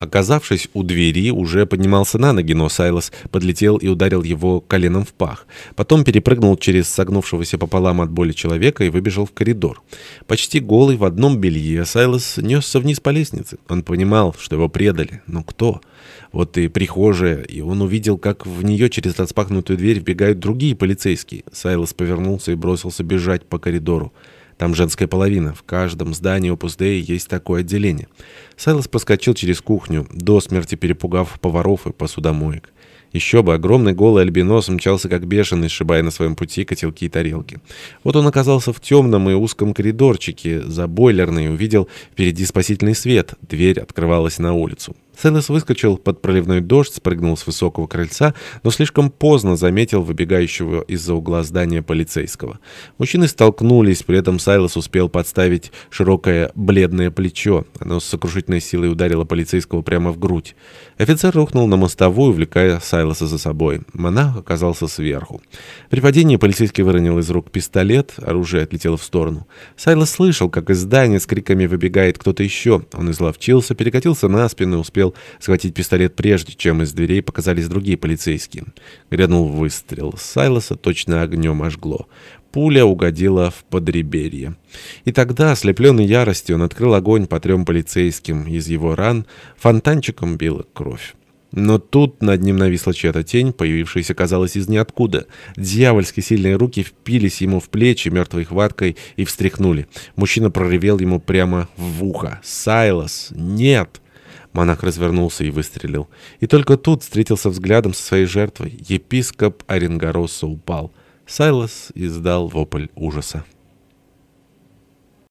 Оказавшись у двери, уже поднимался на ноги, но Сайлос подлетел и ударил его коленом в пах. Потом перепрыгнул через согнувшегося пополам от боли человека и выбежал в коридор. Почти голый в одном белье, Сайлос несся вниз по лестнице. Он понимал, что его предали. Но кто? Вот и прихожая, и он увидел, как в нее через распахнутую дверь вбегают другие полицейские. Сайлос повернулся и бросился бежать по коридору. Там женская половина. В каждом здании Opus Dei есть такое отделение. Сайлос проскочил через кухню, до смерти перепугав поваров и посудомоек. Еще бы, огромный голый альбинос мчался как бешеный, сшибая на своем пути котелки и тарелки. Вот он оказался в темном и узком коридорчике за бойлерной увидел впереди спасительный свет. Дверь открывалась на улицу. Сайлос выскочил под проливной дождь, спрыгнул с высокого крыльца, но слишком поздно заметил выбегающего из-за угла здания полицейского. Мужчины столкнулись, при этом Сайлос успел подставить широкое бледное плечо. Оно с сокрушительной силой ударило полицейского прямо в грудь. Офицер рухнул на мостовую, увлекая Сайлоса за собой. Монах оказался сверху. При падении полицейский выронил из рук пистолет, оружие отлетело в сторону. Сайлос слышал, как из здания с криками выбегает кто-то еще. Он изловчился, перекатился на спину и успел успел схватить пистолет прежде, чем из дверей показались другие полицейские. Грянул выстрел. Сайлоса точно огнем ожгло. Пуля угодила в подреберье. И тогда, ослепленный яростью, он открыл огонь по трем полицейским. Из его ран фонтанчиком била кровь. Но тут над ним нависла чья-то тень, появившаяся, казалось, из ниоткуда. Дьявольски сильные руки впились ему в плечи мертвой хваткой и встряхнули. Мужчина проревел ему прямо в ухо. «Сайлос! Нет!» Монах развернулся и выстрелил. И только тут встретился взглядом со своей жертвой. Епископ Оренгороса упал. Сайлос издал вопль ужаса.